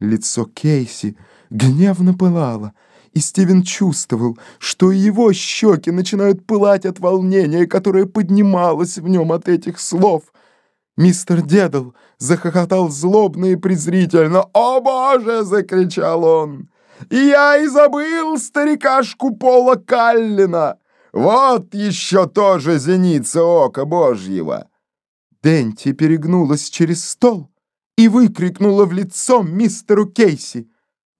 Лицо Кейси гневно пылало, и Стивен чувствовал, что его щеки начинают пылать от волнения, которое поднималось в нем от этих слов. Мистер Дедл захохотал злобно и презрительно. «О, Боже!» — закричал он. «Я и забыл старикашку Пола Каллина! Вот еще тоже зеница ока Божьего!» Денти перегнулась через стол и выкрикнула в лицо мистеру Кейси.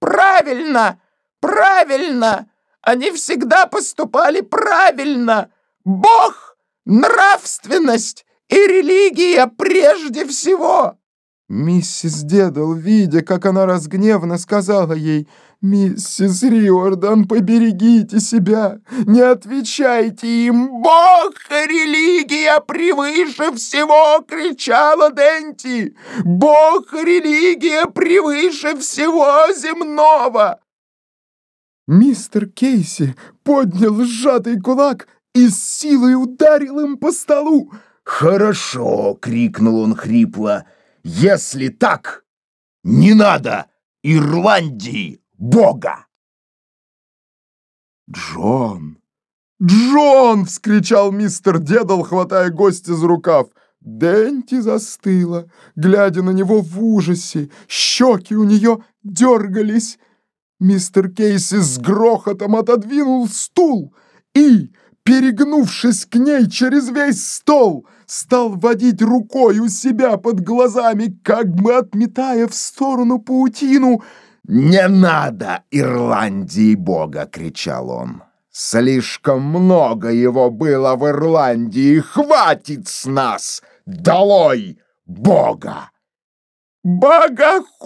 «Правильно! Правильно! Они всегда поступали правильно! Бог, нравственность и религия прежде всего!» Миссис Дедал, видя, как она разгневана, сказала ей, «Миссис Риордан, поберегите себя, не отвечайте им!» «Бог и превыше всего!» — кричала Денти. «Бог и религия превыше всего земного!» Мистер Кейси поднял сжатый кулак и с силой ударил им по столу. «Хорошо!» — крикнул он хрипло. Если так, не надо Ирландии Бога!» «Джон! Джон!» — вскричал мистер Дедал, хватая гостя за рукав. Денти застыла, глядя на него в ужасе. Щеки у нее дергались. Мистер Кейси с грохотом отодвинул стул и, перегнувшись к ней через весь стол, стал водить рукой у себя под глазами, как бы отметая в сторону паутину. «Не надо Ирландии Бога!» — кричал он. «Слишком много его было в Ирландии! Хватит с нас! Долой Бога!» «Богохульник!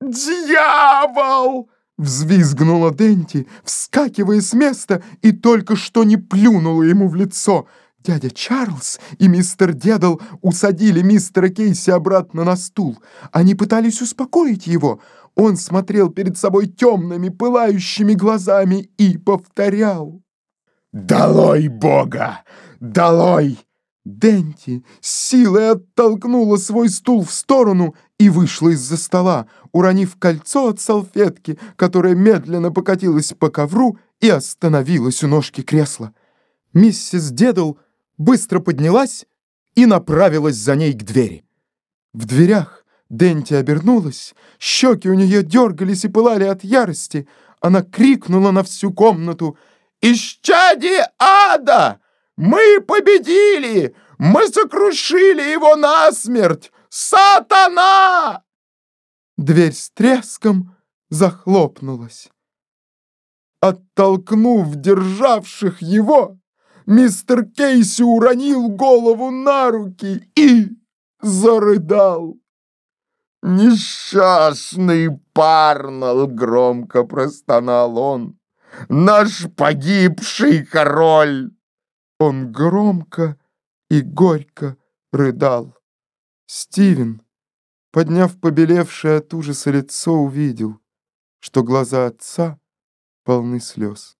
Дьявол!» Взвизгнула Денти, вскакивая с места, и только что не плюнула ему в лицо. Дядя Чарльз и мистер Дедал усадили мистера Кейси обратно на стул. Они пытались успокоить его. Он смотрел перед собой темными, пылающими глазами и повторял. «Долой Бога! Долой!» Денти силой оттолкнула свой стул в сторону и вышла из-за стола, уронив кольцо от салфетки, которое медленно покатилось по ковру и остановилось у ножки кресла. Миссис Дедл быстро поднялась и направилась за ней к двери. В дверях Денти обернулась, щеки у нее дергались и пылали от ярости. Она крикнула на всю комнату «Исчадие ада!» Мы победили! Мы сокрушили его насмерть! Сатана!» Дверь с треском захлопнулась. Оттолкнув державших его, мистер Кейси уронил голову на руки и зарыдал. «Несчастный Парнелл!» — громко простонал он. «Наш погибший король!» Он громко и горько рыдал. Стивен, подняв побелевшее от ужаса лицо, увидел, что глаза отца полны слез.